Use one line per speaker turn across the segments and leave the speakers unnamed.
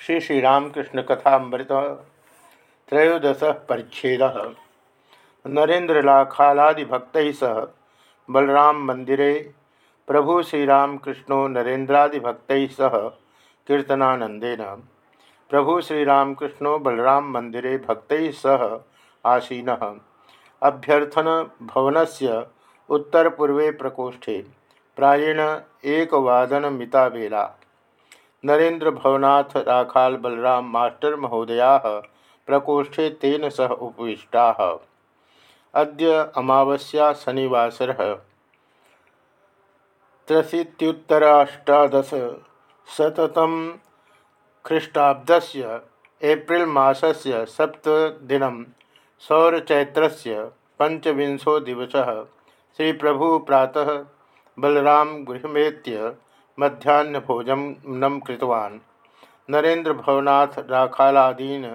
श्री श्रीरामकृष्ण कथामृत त्रयोदश परिच्छेद। नरेन्द्रलाखालादिभक्त सह बलराम मंदिरे, प्रभु श्रीरामकृष्णो नरेन्द्रादिभक्त सह कीर्तनानंदेन, प्रभु श्रीरामकृष्णो बलराम मंदिरे भक्त सह आसीन। अभ्यर्थन भवन से उत्तर पूर्वे प्रकोष्ठे प्रायेण एकवादन मिता बेला नरेन्द्र भवनाथ राखाल बलराम मास्टर महोदया प्रकोष्ठे तेन सह उपविष्टा। अद्य अमावस्या शनिवासर। त्रशीत्युत्तराष्टादश शततम ख्रीष्टाब्दस्य एप्रिल मासस्य सप्तदिनं सौरचैत्रस्य पंचविंशो दिवसः। श्री प्रभु प्रातः बलराम गृहमेत्य मध्यान्ह भोजन कृतवान्। नरेन्द्र भवनाथ राखालादीन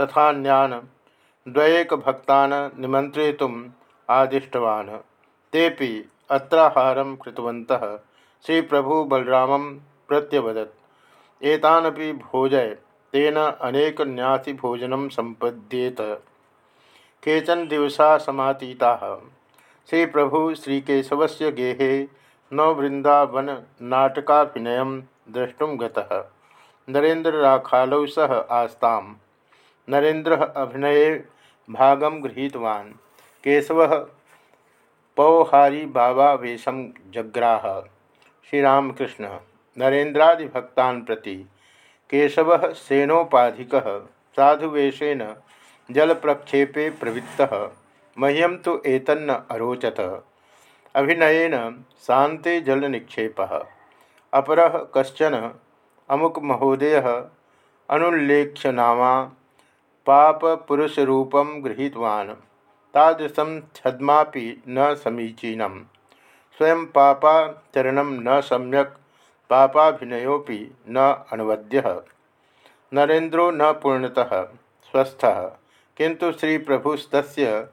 तथा द्वैक भक्तान निमंत्रितुम आदिष्टवान्। तेपि अत्राहारं कृतवन्तः। श्री प्रभु बलरामं प्रत्यवदत्। एतानपि भोजय, तेन अनेक न्यासी भोजनं संपद्येत केचन दिवसा समातीताः। श्री प्रभु श्रीकेशवस्य गेहे नववृंदावन नाटकाभिनय द्रष्टुम गतः। नरेन्द्र राखालौ सह आस्ता नरेन्द्र अभिनये भागं गृहीतवान्। केशव पौहारी बाबा वेशम जग्राह। श्रीरामकृष्ण नरेन्द्रादिभक्ता प्रति। केशव सेनोपाधिक। जल प्रक्षेपे प्रवृत्त। मह्यम तो एतन्न अरोचत। अभिनयन शांते जल निक्षेप अपर कशन अमुक महोदय अनुल्लेख्यनामा पापपुरुषरूपं गृहीतवान्। न समीचीनं स्वयं पापाचरणं न सम्यक् पापाभिनयोपि न अनवद्यः। नरेन्द्रो न पूर्णतः स्वस्थः किंतु श्री प्रभुस्त प्रभुस्तस्य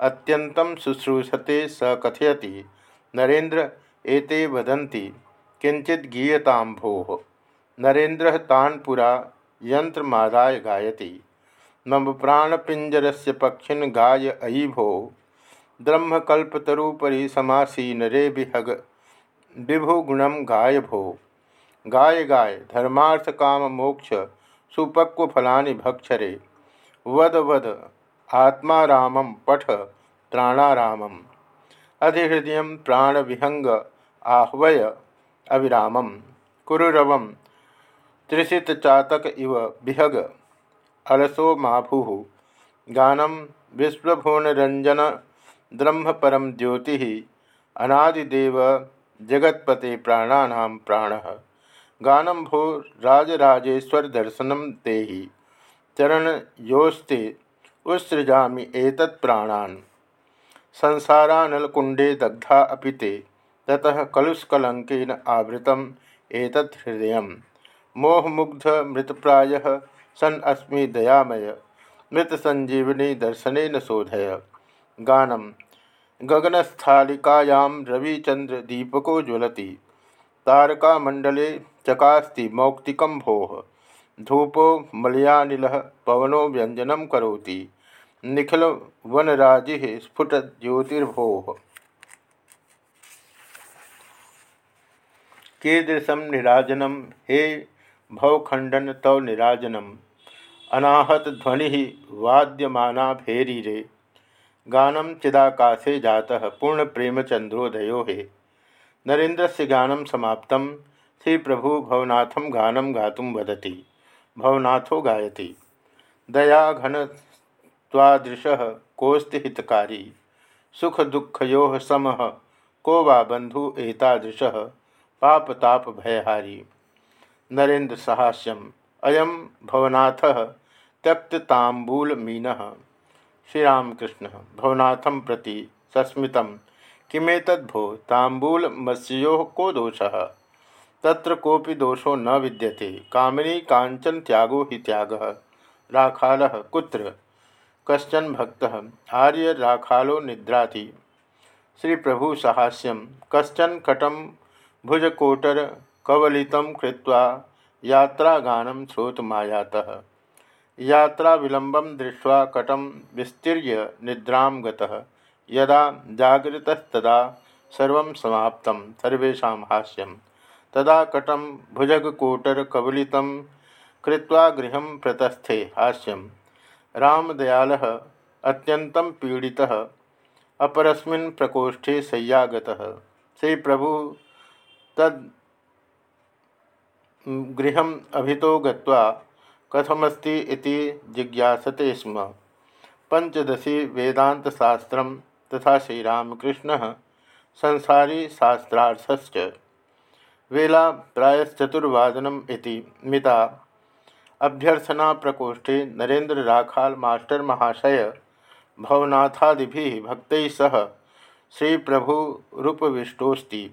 अत्यंतं शुश्रूषते स कथयति। नरेन्द्र एते वदन्ति किंचित गीयतां भोः नरेन्द्र तान् पुरा यंत्रमादाय गायति। मम प्राणपिंजरस्य पक्षिन् गाय अयि भो ब्रह्मकल्पतरुपरि समासीन रे विहग विभुगुणं गाय भो गाय गाय, धर्मार्थ काम मोक्ष सुपक्वफलानि भक्षरे। वद वद आत्मा पठ त्राणारामम अधिहृदय प्राणविहंग आह्वय कुरुरव त्रिशितचातक इव विहग अलसो माभु। गानम विश्वभुवनरंजन ब्रह्म परम ज्योति। अनादिदेव जगत्पते प्राणा प्राण। गानम भो राजराजेश्वर दर्शनम ते चरण योस्ते उत्सृजामि एतत् प्राणान्। संसारानलकुंडे दग्धा अपि ते, ततः कलुष्कलंकेन आवृतम् एतत् हृदय मोहमुग्ध मृतप्रायः सन् अस्मि दयामय मृतसंजीवनी दर्शनेन शोधय। गानम। गगनस्थालिकायां रविचंद्रदीपको ज्वलति। तारकामण्डले चकास्ति मौक्तिकं भोः धूपो मलयानिल पवनो व्यंजनम करोति। निखिल वनराजि स्फुट ज्योतिर्भो कीदृशम निराजनम हे भवखंडन तव निराजनम अनाहत ध्वनि वाद्यमाना भेरीरे गानम चिदाकाशे जाता, पूर्ण प्रेमचंद्रोदयो हे। नरेन्द्र से गानम समाप्त श्री प्रभु भवनाथम गानम गातुम वदती, भवनाथो गायति। दया घन तादृश कोस्ति हितकारी सुख दुखयो सम, को वा बंधु एतादृश पापताप भयहारी नरेन्द्र सहास्यम अयम भवनाथ त्यक्ताबूल मीन श्रीरामकृष्ण, भवनाथ प्रति सस्मित किमेतद्भो तांबूलमस्यो को दोष? त्र कोपी दोषो न विद्यते। कामिनी कांचन त्यागो ही त्याग। राखाल, कुत्र? कशन भक्त आर्य राखालो निद्राति। श्री प्रभु साहस्यम कशन कटम भुजकोटर कवलित कृत्वा यात्रागानं श्रोतमायातः। यात्रा विलंबम दृष्ट्वा कटम विस्तीर्य निद्रा गतः। यदा जागृतस्तदा सर्वं समाप्तं, सर्वेषां हास्यं। तदा कटं भुजगकोटरकबलितं कृत्वा गृहं प्रतस्थे हास्यं रामदयालः अत्यन्तं पीडितः, अपरस्मिन् प्रकोष्ठे शय्यागतः। श्री प्रभु तद गृहम् अभितो गत्वा कथमस्ति जिज्ञासते स्म। पंचदशी वेदांतशास्त्र तथा श्रीरामकृष्ण संसारी शास्त्रार्थश्च। वेला प्रायश्चतुर्वादनम मिता अभ्यर्थना प्रकोष्ठे नरेंद्र राखाल मास्टर महाशय भवनाथादि भक्त सह श्री प्रभु रूपविष्टोस्ति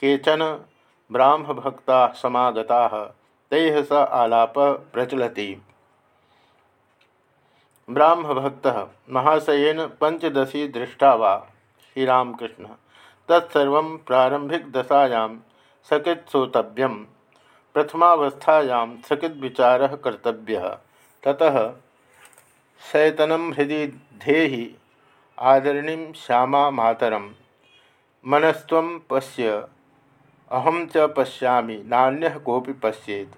केचन ब्राह्म भक्ता समागता, तैः स आलाप प्रचलति। ब्राह्म भक्त महाशयन पंचदशी दृष्टा वा? श्रीरामकृष्ण। तत्सर्व प्रारंभिक दशायां प्रथमावस्थायां सकृद्विचार कर्तव्य। ततः शैतनं हृदय धेहि आदरणी श्यामा मातरं मनस्त्वं पश्य अहम च पश्यामि, नान्यः कोऽपि पश्येत्।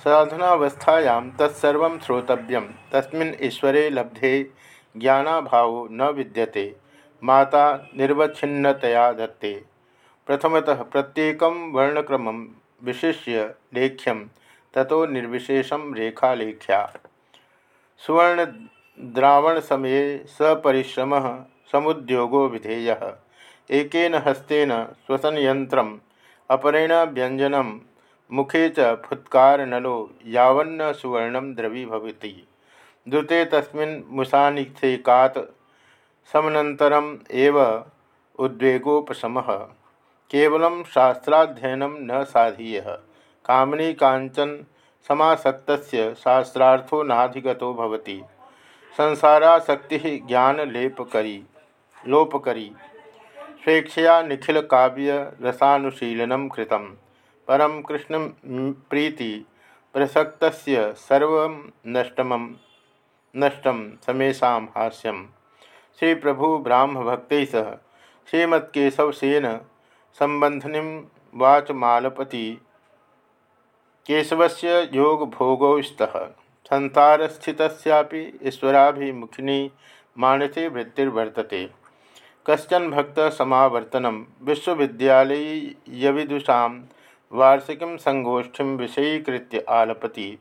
साधनावस्थायां तत्सर्वं श्रोतव्यं, तस्मिन् ईश्वरे लब्धे ज्ञानाभावो न विद्यते, माता निर्वच्छिन्नतया दत्ते। प्रथमतः प्रत्येक वर्णक्रम विशिष्य लेख्यम ततो निर्विशेषम रेखालेख्या। सुवर्ण द्रावण समय सपरिश्रम समुद्योगो विधेय। एक हस्तेन श्वसन यंत्र अपरेण व्यंजन मुखे च फुत्कार नलो यावन्न सुवर्ण द्रवीभवति। द्रुते तस्मिन् मुसानिसेकात् समनन्तरम् एव उद्वेगोपशमः। केवल शास्त्राध्ययन न साधीय। कामनी कांचन समासक्त शास्त्रार्थो नाधिगतो भवति। संसारासक्ति ज्ञानलेपकरी लोपकरी स्वेच्छया निखिल काव्य रसानुशीलन कृत परम कृष्ण प्रीति प्रसक्त सर्व नष्टम नष्टम समेशा हास्यम। श्री प्रभु ब्राह्म भक्त सह श्रीमत्केशवसेन संबंधनी वाचमालपति। केशवस्य योगभोगौ स्तः संसारस्थितस्यापि ईश्वराभिमुखिनी मानसे वृत्तिर्वर्तते। कश्चन भक्त समावर्तन विश्वविद्यालयविदुषा वार्षिक संगोष्ठी विषयीकृत आलपति।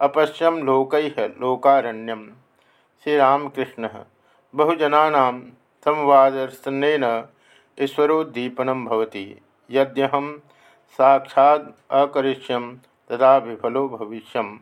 अपश्यम लोक लोकारण्यम। श्रीरामकृष्ण। बहुजना संवादर्शन ईश्वरोद्दीपनं भवती। यद्यहम साक्षाद अकरिष्यम तदा विफलो भविष्यम्।